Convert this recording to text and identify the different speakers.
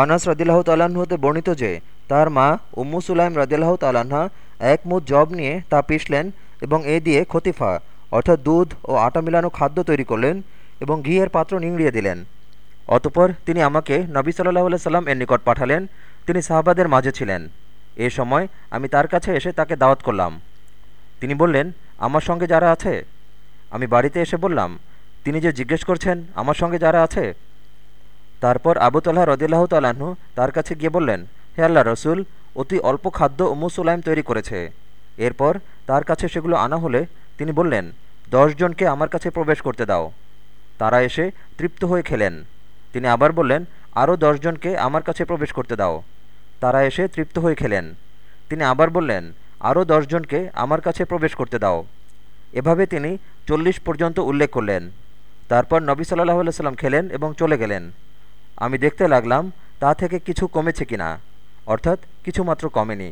Speaker 1: আনাস রদিল্লাহ তাল্লাহ্ন বর্ণিত যে, তার মা উম্মু সুলাইম রদিল্লাহ তাল্লাহা এক মুঠ জব নিয়ে তা পিষলেন এবং এ দিয়ে খতিফা, অর্থাৎ দুধ ও আটা মিলানো খাদ্য তৈরি করলেন এবং ঘিয়ের পাত্র নিংড়িয়ে দিলেন। অতপর তিনি আমাকে নবী সাল্লাহ সাল্লাম এর নিকট পাঠালেন। তিনি সাহাবাদের মাঝে ছিলেন। এ সময় আমি তার কাছে এসে তাকে দাওয়াত করলাম। তিনি বললেন, আমার সঙ্গে যারা আছে? আমি বাড়িতে এসে বললাম, তিনি যে জিজ্ঞেস করছেন, আমার সঙ্গে যারা আছে? তারপর আবু তাল্লাহ রদিল্লাহ তাল্লাহ্ন তার কাছে গিয়ে বললেন, হে আল্লাহ রসুল, অতি অল্প খাদ্য উম্মু সুলাইম তৈরি করেছে। এরপর তার কাছে সেগুলো আনা হলে তিনি বললেন জনকে আমার কাছে প্রবেশ করতে দাও। তারা এসে তৃপ্ত হয়ে খেলেন। তিনি আবার বললেন আরও জনকে আমার কাছে প্রবেশ করতে দাও। তারা এসে তৃপ্ত হয়ে খেলেন। তিনি আবার বললেন আরও জনকে আমার কাছে প্রবেশ করতে দাও। এভাবে তিনি চল্লিশ পর্যন্ত উল্লেখ করলেন। তারপর নবী সাল্লাহ সাল্লাম খেলেন এবং চলে গেলেন। আমি দেখতে লাগলাম তা থেকে কিছু কমেছে কিনা অর্থাৎ কিছুমাত্র কমেনি।